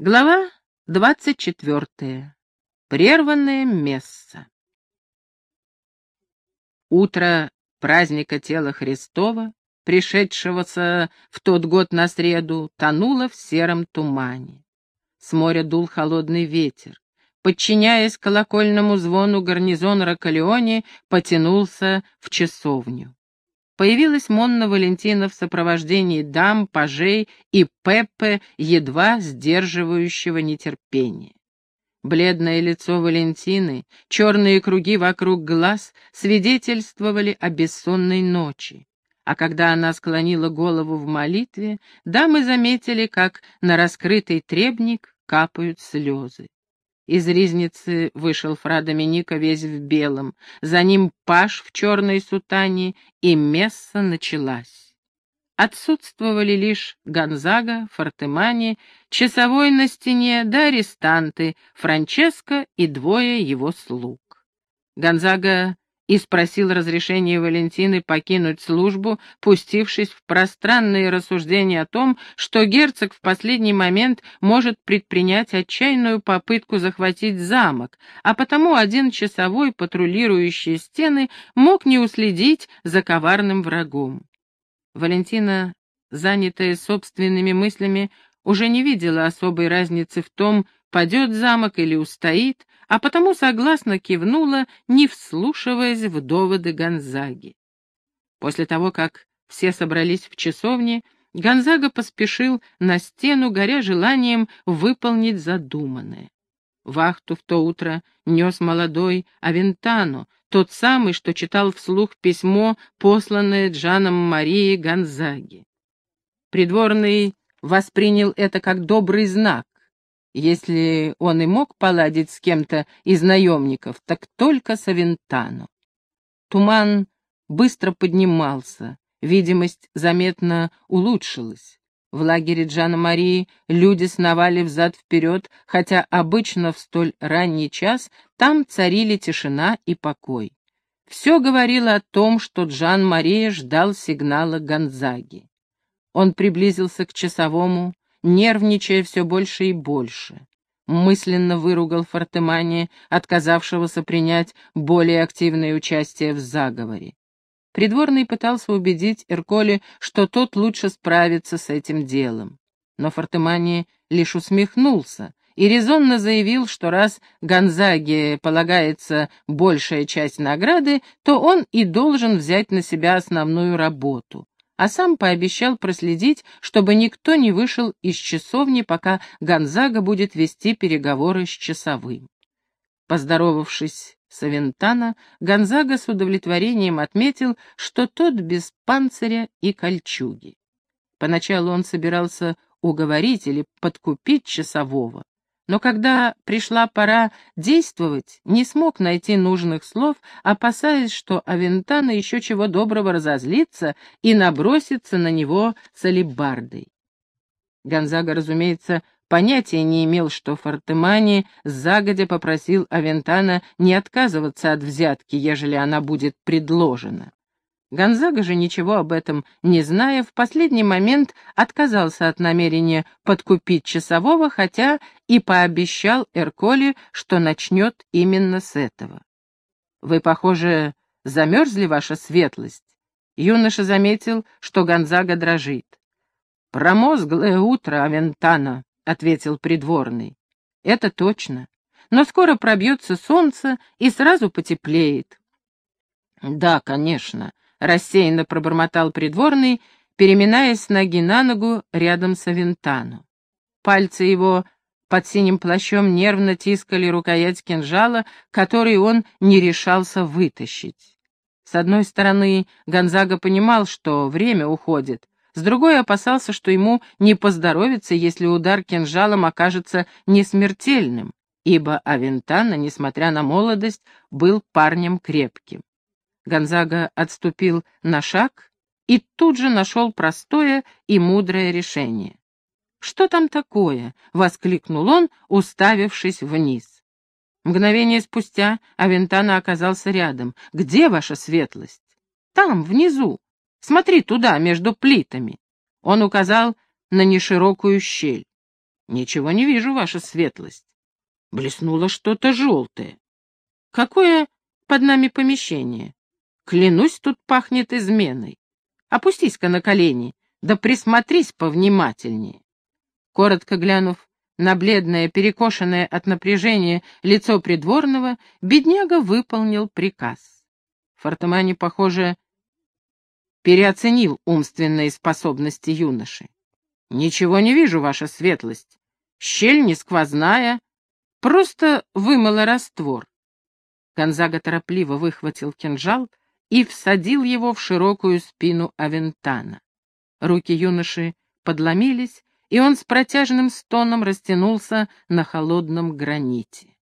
Глава двадцать четвертая. Прерванное месса. Утро праздника тела Христова, пришедшегося в тот год на среду, тонуло в сером тумане. С моря дул холодный ветер. Подчиняясь колокольному звону, гарнизон Рокалеоне потянулся в часовню появилась Монна Валентина в сопровождении дам, пажей и Пеппе, едва сдерживающего нетерпение. Бледное лицо Валентины, черные круги вокруг глаз свидетельствовали о бессонной ночи. А когда она склонила голову в молитве, дамы заметили, как на раскрытый требник капают слезы. Из ризницы вышел фра Доминика весь в белом, за ним паш в черной сутане, и месса началась. Отсутствовали лишь Гонзага, Фортемани, часовой на стене да арестанты, Франческо и двое его слуг. Гонзага и спросил разрешения Валентины покинуть службу, пустившись в пространные рассуждения о том, что герцог в последний момент может предпринять отчаянную попытку захватить замок, а потому один часовой, патрулирующий стены, мог не уследить за коварным врагом. Валентина, занятая собственными мыслями, уже не видела особой разницы в том, падет замок или устоит, а потому согласно кивнула, не вслушиваясь в доводы Гонзаги. После того, как все собрались в часовне, Гонзага поспешил на стену, горя желанием выполнить задуманное. Вахту в то утро нес молодой Авентано, тот самый, что читал вслух письмо, посланное Джаном Марии Гонзаги. Придворный воспринял это как добрый знак, если он и мог поладить с кем-то из наемников, так только с Авентано. Туман быстро поднимался, видимость заметно улучшилась. В лагере Джана Марии люди сновали взад-вперед, хотя обычно в столь ранний час там царили тишина и покой. Все говорило о том, что Джан Мария ждал сигнала Гонзаги. Он приблизился к часовому, нервничая все больше и больше. Мысленно выругал Фортемани, отказавшегося принять более активное участие в заговоре. Придворный пытался убедить Эрколи, что тот лучше справится с этим делом. Но Фортемани лишь усмехнулся и резонно заявил, что раз Гонзаге полагается большая часть награды, то он и должен взять на себя основную работу а сам пообещал проследить, чтобы никто не вышел из часовни, пока Гонзага будет вести переговоры с часовым. Поздоровавшись с Авентана, Гонзага с удовлетворением отметил, что тот без панциря и кольчуги. Поначалу он собирался уговорить или подкупить часового, но когда пришла пора действовать, не смог найти нужных слов, опасаясь, что Авентана еще чего доброго разозлится и набросится на него с алебардой. Гонзага, разумеется, понятия не имел, что Фортемани загодя попросил Авентана не отказываться от взятки, ежели она будет предложена. Гонзага же, ничего об этом не зная, в последний момент отказался от намерения подкупить часового, хотя и пообещал Эрколе, что начнет именно с этого. «Вы, похоже, замерзли, ваша светлость?» Юноша заметил, что Гонзага дрожит. «Промозглое утро, Авентана», — ответил придворный. «Это точно. Но скоро пробьется солнце и сразу потеплеет». «Да, конечно», рассеянно пробормотал придворный, переминаясь ноги на ногу рядом с Авентану. Пальцы его под синим плащом нервно тискали рукоять кинжала, который он не решался вытащить. С одной стороны, Гонзага понимал, что время уходит, с другой опасался, что ему не поздоровится, если удар кинжалом окажется несмертельным, ибо Авентана, несмотря на молодость, был парнем крепким. Гонзага отступил на шаг и тут же нашел простое и мудрое решение. «Что там такое?» — воскликнул он, уставившись вниз. Мгновение спустя Авентана оказался рядом. «Где ваша светлость?» «Там, внизу. Смотри туда, между плитами». Он указал на неширокую щель. Ничего не вижу, ваша светлость. Блеснуло что-то желтое. Какое под нами помещение? Клянусь, тут пахнет изменой. Опустись-ка на колени, да присмотрись повнимательнее. Коротко глянув на бледное, перекошенное от напряжения лицо придворного, бедняга выполнил приказ. Фортемани, похоже, переоценил умственные способности юноши. «Ничего не вижу, ваша светлость. Щель не сквозная, просто вымыла раствор». Гонзага торопливо выхватил кинжал и всадил его в широкую спину Авентана. Руки юноши подломились, и он с протяжным стоном растянулся на холодном граните.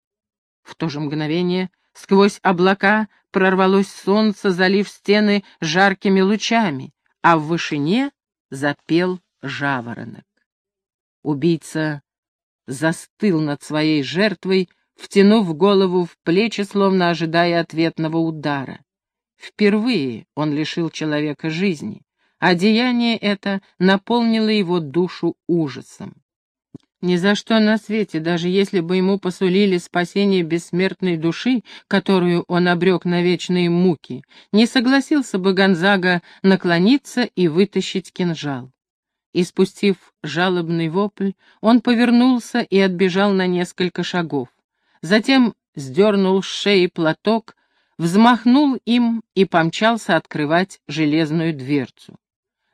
В то же мгновение сквозь облака прорвалось солнце, залив стены жаркими лучами, а в вышине запел жаворонок. Убийца застыл над своей жертвой, втянув голову в плечи, словно ожидая ответного удара. Впервые он лишил человека жизни, а деяние это наполнило его душу ужасом. Ни за что на свете, даже если бы ему посулили спасение бессмертной души, которую он обрек на вечные муки, не согласился бы Гонзага наклониться и вытащить кинжал. Испустив жалобный вопль, он повернулся и отбежал на несколько шагов. Затем сдернул с шеи платок, взмахнул им и помчался открывать железную дверцу.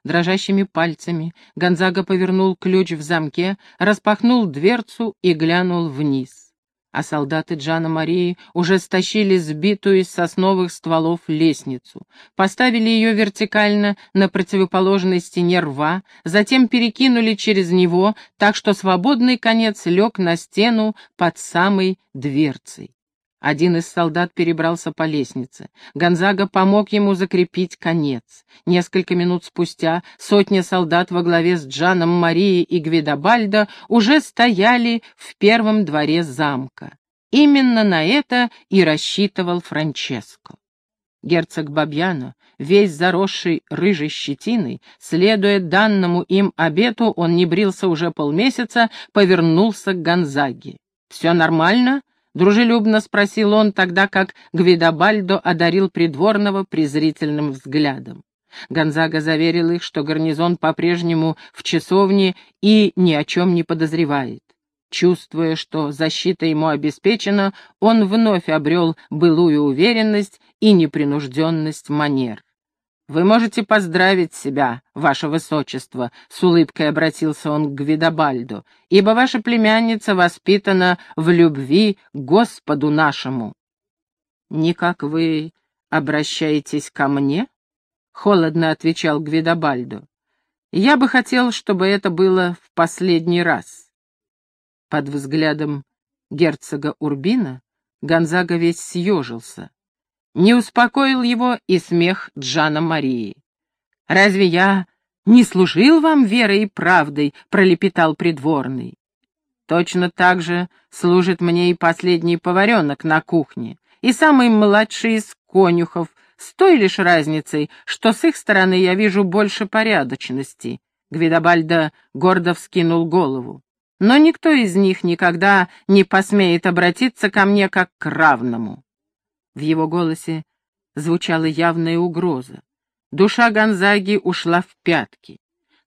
Дрожащими пальцами Гонзага повернул ключ в замке, распахнул дверцу и глянул вниз. А солдаты Джана Марии уже стащили сбитую из сосновых стволов лестницу, поставили ее вертикально на противоположной стене рва, затем перекинули через него, так что свободный конец лег на стену под самой дверцей. Один из солдат перебрался по лестнице. Гонзага помог ему закрепить конец. Несколько минут спустя сотня солдат во главе с Джаном Марией и Гвидобальдо уже стояли в первом дворе замка. Именно на это и рассчитывал Франческо. Герцог Бабьяно, весь заросший рыжей щетиной, следуя данному им обету, он не брился уже полмесяца, повернулся к Гонзаге. «Все нормально?» Дружелюбно спросил он, тогда как Гвидобальдо одарил придворного презрительным взглядом. Гонзага заверил их, что гарнизон по-прежнему в часовне и ни о чем не подозревает. Чувствуя, что защита ему обеспечена, он вновь обрел былую уверенность и непринужденность манер. «Вы можете поздравить себя, ваше высочество», — с улыбкой обратился он к Гвидобальду, «ибо ваша племянница воспитана в любви к Господу нашему». «Никак вы обращаетесь ко мне?» — холодно отвечал Гвидобальду. «Я бы хотел, чтобы это было в последний раз». Под взглядом герцога Урбина Гонзага весь съежился. Не успокоил его и смех Джана Марии. «Разве я не служил вам верой и правдой?» — пролепетал придворный. «Точно так же служит мне и последний поваренок на кухне, и самый младший из конюхов, с той лишь разницей, что с их стороны я вижу больше порядочности». Гвидобальдо гордо вскинул голову. «Но никто из них никогда не посмеет обратиться ко мне как к равному». В его голосе звучала явная угроза. Душа Гонзаги ушла в пятки.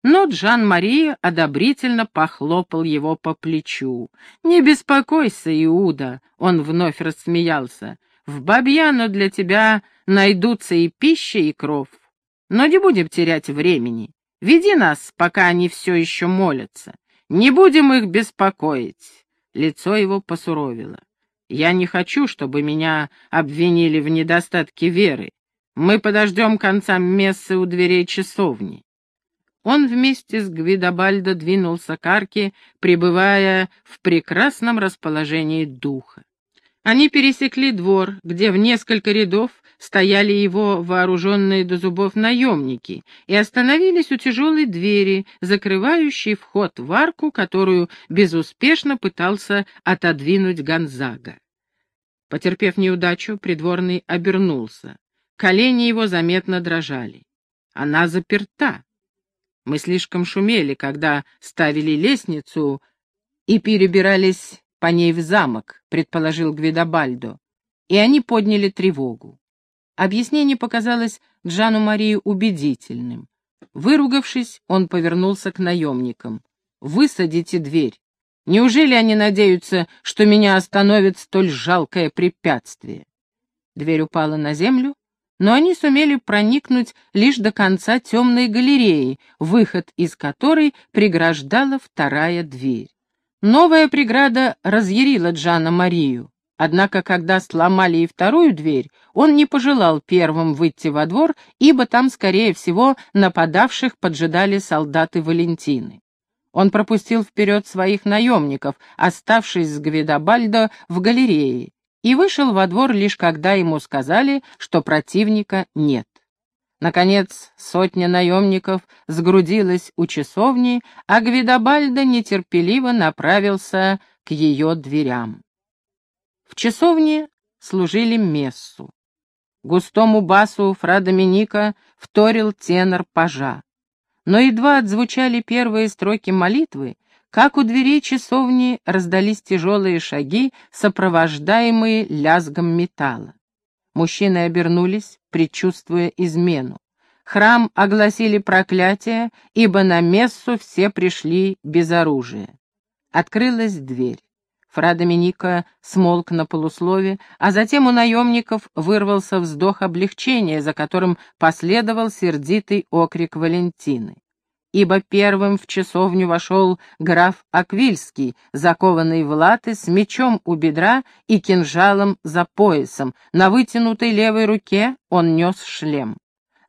Но Джан-Мария одобрительно похлопал его по плечу. «Не беспокойся, Иуда!» — он вновь рассмеялся. «В Бабьяну для тебя найдутся и пища, и кров. Но не будем терять времени. Веди нас, пока они все еще молятся. Не будем их беспокоить». Лицо его посуровило. Я не хочу, чтобы меня обвинили в недостатке веры. Мы подождем конца мессы у дверей часовни. Он вместе с Гвидобальдо двинулся к арке, пребывая в прекрасном расположении духа. Они пересекли двор, где в несколько рядов стояли его вооруженные до зубов наемники, и остановились у тяжелой двери, закрывающей вход в арку, которую безуспешно пытался отодвинуть Гонзага. Потерпев неудачу, придворный обернулся. Колени его заметно дрожали. Она заперта. Мы слишком шумели, когда ставили лестницу, и перебирались по ней в замок, предположил Гвидобальдо, и они подняли тревогу. Объяснение показалось Джану Марию убедительным. Выругавшись, он повернулся к наемникам. «Высадите дверь. Неужели они надеются, что меня остановит столь жалкое препятствие?» Дверь упала на землю, но они сумели проникнуть лишь до конца темной галереи, выход из которой преграждала вторая дверь. Новая преграда разъярила Джана Марию. Однако, когда сломали и вторую дверь, он не пожелал первым выйти во двор, ибо там, скорее всего, нападавших поджидали солдаты Валентины. Он пропустил вперед своих наемников, оставшись с Гвидобальдо в галерее, и вышел во двор лишь когда ему сказали, что противника нет. Наконец, сотня наемников сгрудилась у часовни, а Гвидобальдо нетерпеливо направился к ее дверям. В часовне служили мессу. Густому басу фра Доминика вторил тенор пажа. Но едва отзвучали первые строки молитвы, как у дверей часовни раздались тяжелые шаги, сопровождаемые лязгом металла. Мужчины обернулись, предчувствуя измену. Храм огласили проклятие, ибо на мессу все пришли без оружия. Открылась дверь. Фра Доминика смолк на полуслове, а затем у наемников вырвался вздох облегчения, за которым последовал сердитый окрик Валентины. Ибо первым в часовню вошел граф Аквильский, закованный в латы, с мечом у бедра и кинжалом за поясом. На вытянутой левой руке он нес шлем.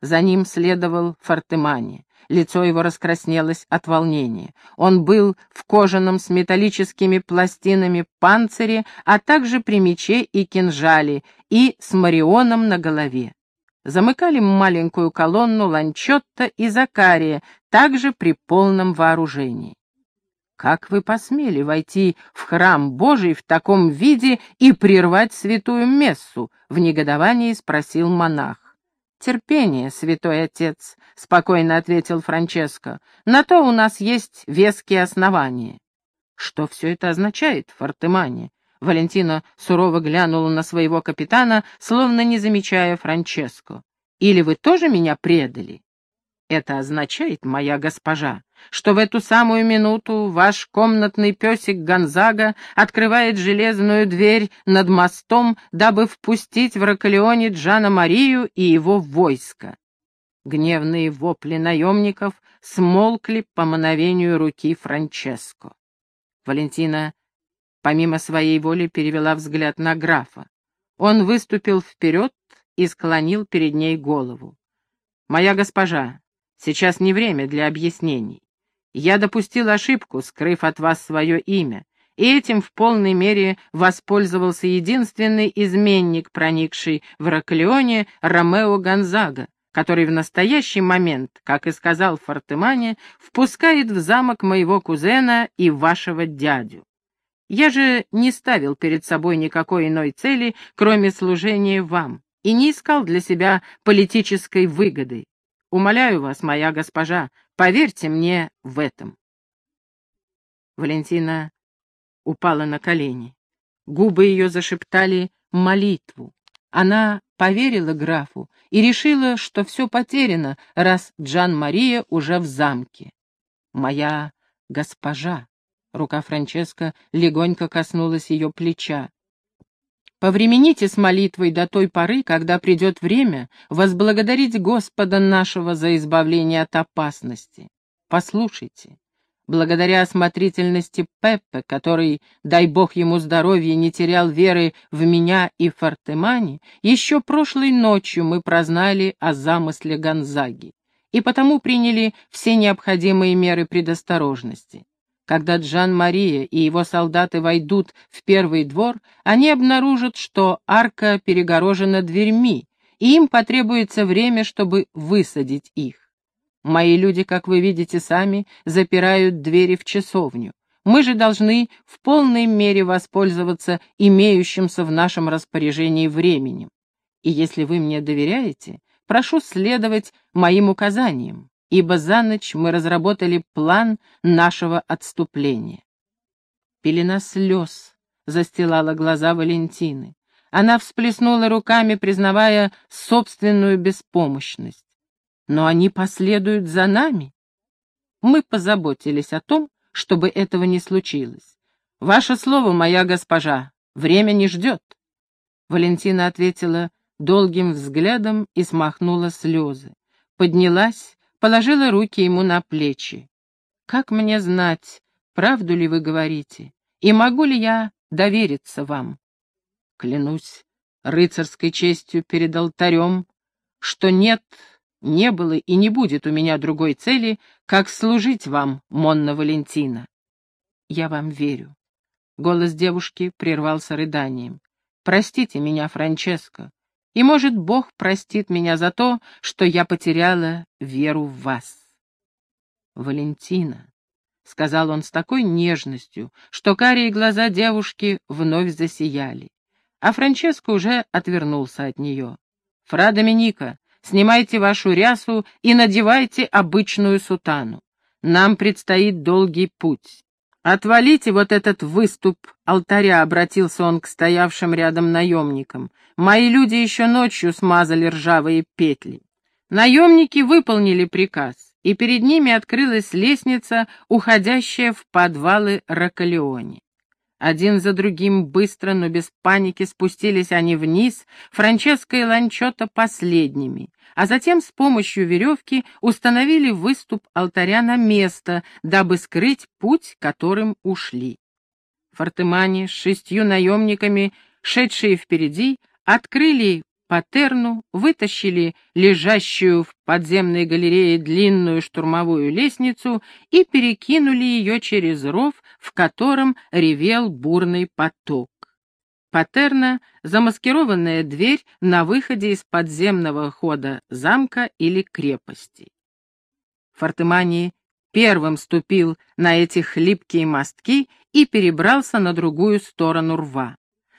За ним следовал Фортемани. Лицо его раскраснелось от волнения. Он был в кожаном с металлическими пластинами панцире, а также при мече и кинжале, и с марионом на голове. Замыкали маленькую колонну Ланчотта и Закария, также при полном вооружении. «Как вы посмели войти в храм Божий в таком виде и прервать святую мессу?» — в негодовании спросил монах. «Терпение, святой отец», — спокойно ответил Франческо. «На то у нас есть веские основания». «Что все это означает, Фортемане?» Валентина сурово глянула на своего капитана, словно не замечая Франческо. «Или вы тоже меня предали?» Это означает, моя госпожа, что в эту самую минуту ваш комнатный песик Гонзага открывает железную дверь над мостом, дабы впустить в Рокалеоне Джана Марию и его войско. Гневные вопли наемников смолкли по мановению руки Франческо. Валентина, помимо своей воли, перевела взгляд на графа. Он выступил вперед и склонил перед ней голову. «Моя госпожа, Сейчас не время для объяснений. Я допустил ошибку, скрыв от вас свое имя, и этим в полной мере воспользовался единственный изменник, проникший в Раклеоне, Ромео Гонзага, который в настоящий момент, как и сказал Фортемане, впускает в замок моего кузена и вашего дядю. Я же не ставил перед собой никакой иной цели, кроме служения вам, и не искал для себя политической выгоды. Умоляю вас, моя госпожа, поверьте мне в этом. Валентина упала на колени. Губы ее зашептали молитву. Она поверила графу и решила, что все потеряно, раз Джан-Мария уже в замке. «Моя госпожа!» Рука Франческо легонько коснулась ее плеча. Повремените с молитвой до той поры, когда придет время возблагодарить Господа нашего за избавление от опасности. Послушайте, благодаря осмотрительности Пеппе, который, дай бог ему здоровья, не терял веры в меня и Фортемане, еще прошлой ночью мы прознали о замысле Гонзаги и потому приняли все необходимые меры предосторожности. Когда Джан-Мария и его солдаты войдут в первый двор, они обнаружат, что арка перегорожена дверьми, и им потребуется время, чтобы высадить их. Мои люди, как вы видите сами, запирают двери в часовню. Мы же должны в полной мере воспользоваться имеющимся в нашем распоряжении временем. И если вы мне доверяете, прошу следовать моим указаниям ибо за ночь мы разработали план нашего отступления. Пелена слез застилала глаза Валентины. Она всплеснула руками, признавая собственную беспомощность. Но они последуют за нами. Мы позаботились о том, чтобы этого не случилось. Ваше слово, моя госпожа, время не ждет. Валентина ответила долгим взглядом и смахнула слезы. Поднялась, положила руки ему на плечи. «Как мне знать, правду ли вы говорите, и могу ли я довериться вам?» «Клянусь рыцарской честью перед алтарем, что нет, не было и не будет у меня другой цели, как служить вам, Монна Валентина». «Я вам верю». Голос девушки прервался рыданием. «Простите меня, Франческо. И, может, Бог простит меня за то, что я потеряла веру в вас. Валентина, — сказал он с такой нежностью, что карие глаза девушки вновь засияли. А Франческо уже отвернулся от нее. «Фра Доминика, снимайте вашу рясу и надевайте обычную сутану. Нам предстоит долгий путь. «Отвалите вот этот выступ алтаря», — обратился он к стоявшим рядом наемникам. «Мои люди еще ночью смазали ржавые петли». Наемники выполнили приказ, и перед ними открылась лестница, уходящая в подвалы Рокалеоне. Один за другим быстро, но без паники спустились они вниз, Франческо и Ланчота последними, а затем с помощью веревки установили выступ алтаря на место, дабы скрыть путь, которым ушли. Фортемане с шестью наемниками, шедшие впереди, открыли Патерну, вытащили лежащую в подземной галерее длинную штурмовую лестницу и перекинули ее через ров, в котором ревел бурный поток. Патерна — замаскированная дверь на выходе из подземного хода замка или крепости. Фортемани первым ступил на эти хлипкие мостки и перебрался на другую сторону рва.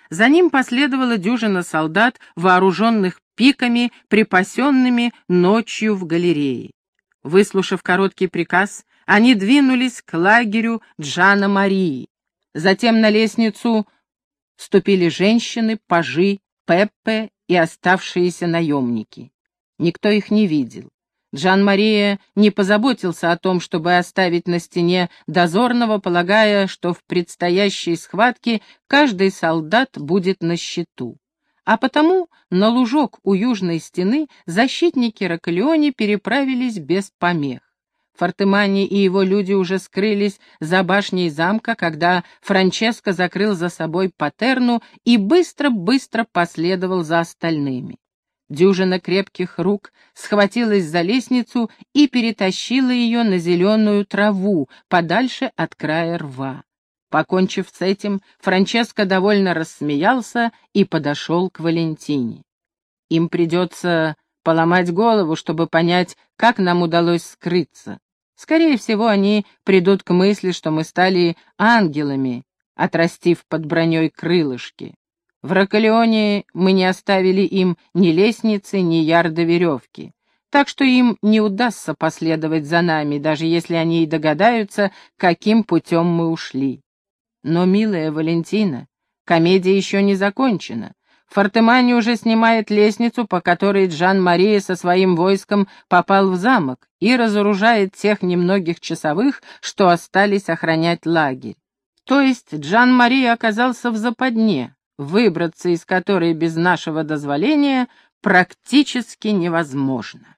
За ним последовала дюжина солдат, вооруженных пиками, припасенными ночью в галерее. Выслушав короткий приказ, они двинулись к лагерю Джана Марии. Затем на лестницу ступили женщины, пажи, Пеппе и оставшиеся наемники. Никто их не видел. Джан-Мария не позаботился о том, чтобы оставить на стене дозорного, полагая, что в предстоящей схватке каждый солдат будет на счету. А потому на лужок у южной стены защитники Рокалеоне переправились без помех. Фортемани и его люди уже скрылись за башней замка, когда Франческо закрыл за собой Патерну и быстро-быстро последовал за остальными. Дюжина крепких рук схватилась за лестницу и перетащила ее на зеленую траву, подальше от края рва. Покончив с этим, Франческо довольно рассмеялся и подошел к Валентине. Им придется поломать голову, чтобы понять, как нам удалось скрыться. Скорее всего, они придут к мысли, что мы стали ангелами, отрастив под броней крылышки. В Рокалеоне мы не оставили им ни лестницы, ни ярда веревки, так что им не удастся последовать за нами, даже если они и догадаются, каким путем мы ушли. Но, милая Валентина, комедия еще не закончена. Фортемани уже снимает лестницу, по которой Джан-Мария со своим войском попал в замок и разоружает тех немногих часовых, что остались охранять лагерь. То есть Джан-Мария оказался в западне, выбраться из которой без нашего дозволения практически невозможно.